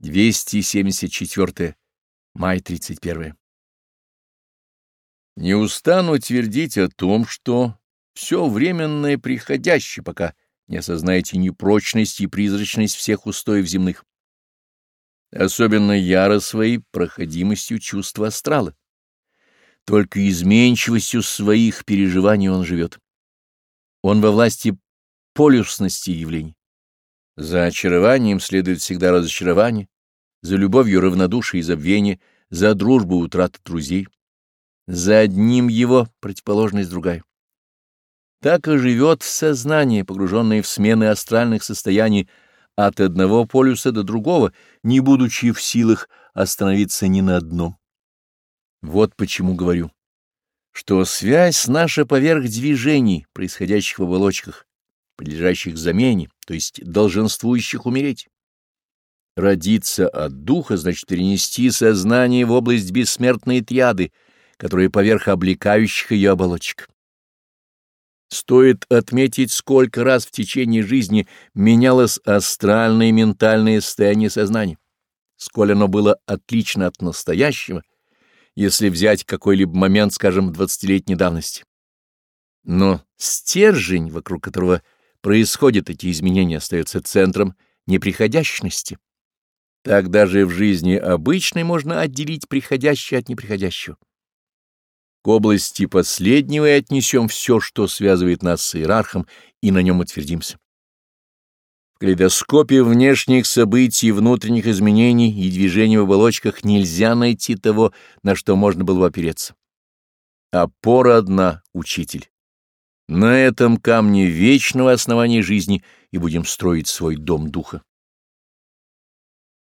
274 май 31. Не устану твердить о том, что все временное приходящее, пока не осознаете непрочность и призрачность всех устоев земных. Особенно яро своей проходимостью чувства астрала. Только изменчивостью своих переживаний он живет. Он во власти полюсности явлений. За очарованием следует всегда разочарование, за любовью равнодушие и забвение, за дружбу утрата друзей. За одним его противоположность другая. Так и живет сознание, погруженное в смены астральных состояний от одного полюса до другого, не будучи в силах остановиться ни на одном. Вот почему говорю, что связь наша поверх движений, происходящих в оболочках, прилежащих замене, то есть долженствующих умереть. Родиться от духа значит перенести сознание в область бессмертной триады, которые поверх облекающих ее оболочек. Стоит отметить, сколько раз в течение жизни менялось астральное и ментальное состояние сознания, сколь оно было отлично от настоящего, если взять какой-либо момент, скажем, двадцатилетней давности. Но стержень, вокруг которого – происходят эти изменения, остается центром неприходящности. Так даже в жизни обычной можно отделить приходящее от неприходящего. К области последнего и отнесем все, что связывает нас с иерархом, и на нем утвердимся. В калейдоскопе внешних событий, внутренних изменений и движений в оболочках нельзя найти того, на что можно было бы опереться. Опора одна — учитель. На этом камне вечного основания жизни и будем строить свой дом духа.